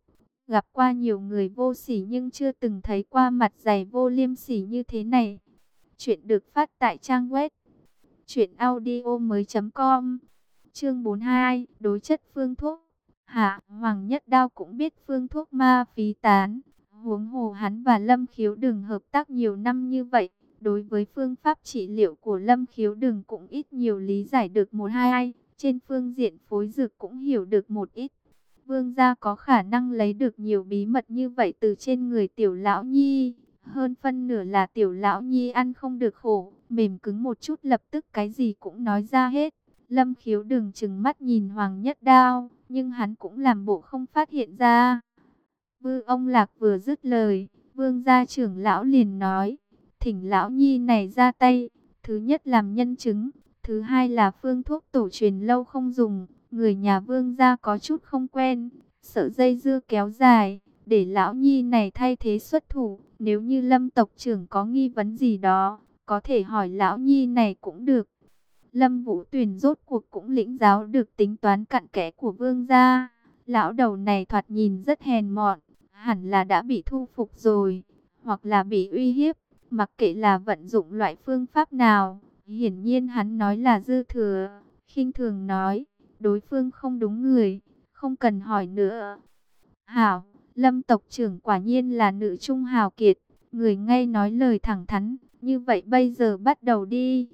Gặp qua nhiều người vô sỉ nhưng chưa từng thấy qua mặt dày vô liêm sỉ như thế này. Chuyện được phát tại trang web. chuyệnaudio mới.com Chương 42, đối chất phương thuốc. Hạ, Hoàng Nhất Đao cũng biết phương thuốc ma phí tán. Huống hồ hắn và Lâm Khiếu Đừng hợp tác nhiều năm như vậy. Đối với phương pháp trị liệu của Lâm Khiếu Đừng cũng ít nhiều lý giải được một hai. Trên phương diện phối dược cũng hiểu được một ít. Vương gia có khả năng lấy được nhiều bí mật như vậy từ trên người tiểu lão nhi. Hơn phân nửa là tiểu lão nhi ăn không được khổ, mềm cứng một chút lập tức cái gì cũng nói ra hết. Lâm khiếu đừng chừng mắt nhìn Hoàng Nhất Đao, nhưng hắn cũng làm bộ không phát hiện ra. Vư ông Lạc vừa dứt lời, vương gia trưởng lão liền nói, thỉnh lão nhi này ra tay, thứ nhất làm nhân chứng, thứ hai là phương thuốc tổ truyền lâu không dùng, người nhà vương gia có chút không quen, sợ dây dưa kéo dài, để lão nhi này thay thế xuất thủ, nếu như lâm tộc trưởng có nghi vấn gì đó, có thể hỏi lão nhi này cũng được. Lâm Vũ Tuyền rốt cuộc cũng lĩnh giáo được tính toán cặn kẽ của vương gia. Lão đầu này thoạt nhìn rất hèn mọn, hẳn là đã bị thu phục rồi, hoặc là bị uy hiếp, mặc kệ là vận dụng loại phương pháp nào. Hiển nhiên hắn nói là dư thừa, khinh thường nói, đối phương không đúng người, không cần hỏi nữa. Hảo, Lâm tộc trưởng quả nhiên là nữ trung hào kiệt, người ngay nói lời thẳng thắn, như vậy bây giờ bắt đầu đi.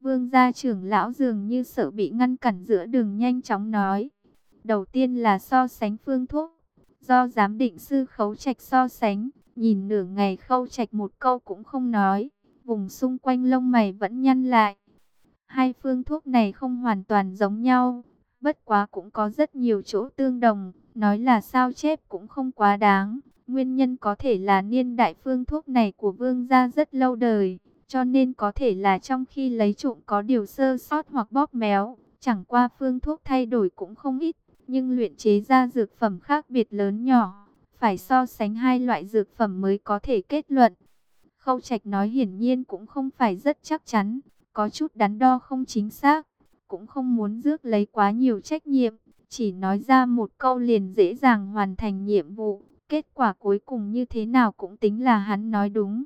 Vương gia trưởng lão dường như sợ bị ngăn cản giữa đường nhanh chóng nói. Đầu tiên là so sánh phương thuốc. Do giám định sư khấu trạch so sánh, nhìn nửa ngày khâu trạch một câu cũng không nói. Vùng xung quanh lông mày vẫn nhăn lại. Hai phương thuốc này không hoàn toàn giống nhau, bất quá cũng có rất nhiều chỗ tương đồng, nói là sao chép cũng không quá đáng. Nguyên nhân có thể là niên đại phương thuốc này của vương gia rất lâu đời, cho nên có thể là trong khi lấy trộm có điều sơ sót hoặc bóp méo, chẳng qua phương thuốc thay đổi cũng không ít, nhưng luyện chế ra dược phẩm khác biệt lớn nhỏ, phải so sánh hai loại dược phẩm mới có thể kết luận. Khâu Trạch nói hiển nhiên cũng không phải rất chắc chắn, có chút đắn đo không chính xác, cũng không muốn rước lấy quá nhiều trách nhiệm, chỉ nói ra một câu liền dễ dàng hoàn thành nhiệm vụ, kết quả cuối cùng như thế nào cũng tính là hắn nói đúng.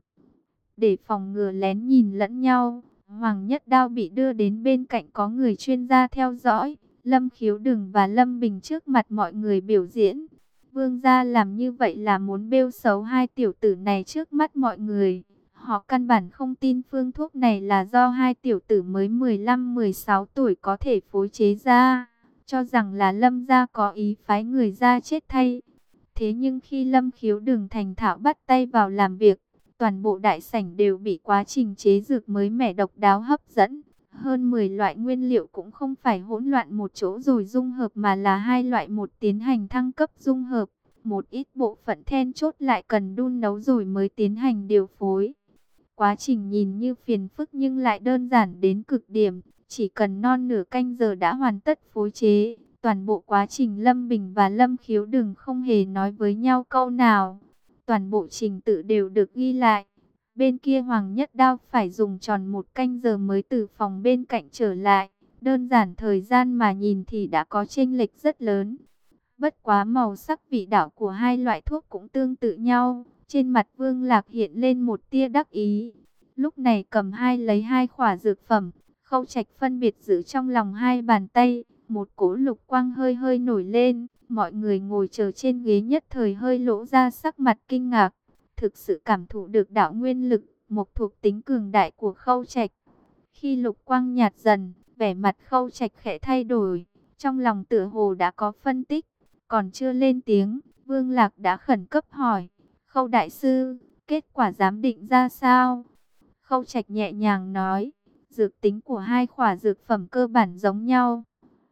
Để phòng ngừa lén nhìn lẫn nhau, Hoàng Nhất Đao bị đưa đến bên cạnh có người chuyên gia theo dõi, Lâm Khiếu Đừng và Lâm Bình trước mặt mọi người biểu diễn. Vương gia làm như vậy là muốn bêu xấu hai tiểu tử này trước mắt mọi người. Họ căn bản không tin phương thuốc này là do hai tiểu tử mới 15-16 tuổi có thể phối chế ra. Cho rằng là Lâm gia có ý phái người ra chết thay. Thế nhưng khi Lâm khiếu đường thành thạo bắt tay vào làm việc, toàn bộ đại sảnh đều bị quá trình chế dược mới mẻ độc đáo hấp dẫn. Hơn 10 loại nguyên liệu cũng không phải hỗn loạn một chỗ rồi dung hợp mà là hai loại một tiến hành thăng cấp dung hợp. Một ít bộ phận then chốt lại cần đun nấu rồi mới tiến hành điều phối. Quá trình nhìn như phiền phức nhưng lại đơn giản đến cực điểm, chỉ cần non nửa canh giờ đã hoàn tất phối chế. Toàn bộ quá trình Lâm Bình và Lâm Khiếu đừng không hề nói với nhau câu nào. Toàn bộ trình tự đều được ghi lại. Bên kia Hoàng Nhất Đao phải dùng tròn một canh giờ mới từ phòng bên cạnh trở lại. Đơn giản thời gian mà nhìn thì đã có chênh lệch rất lớn. Bất quá màu sắc vị đạo của hai loại thuốc cũng tương tự nhau. Trên mặt Vương Lạc hiện lên một tia đắc ý. Lúc này cầm hai lấy hai khỏa dược phẩm, khâu trạch phân biệt giữ trong lòng hai bàn tay. Một cỗ lục quang hơi hơi nổi lên, mọi người ngồi chờ trên ghế nhất thời hơi lỗ ra sắc mặt kinh ngạc. Thực sự cảm thụ được đạo nguyên lực, một thuộc tính cường đại của khâu trạch. Khi lục quang nhạt dần, vẻ mặt khâu trạch khẽ thay đổi, trong lòng tựa hồ đã có phân tích, còn chưa lên tiếng, Vương Lạc đã khẩn cấp hỏi. Khâu đại sư, kết quả giám định ra sao? Khâu trạch nhẹ nhàng nói, dược tính của hai khỏa dược phẩm cơ bản giống nhau.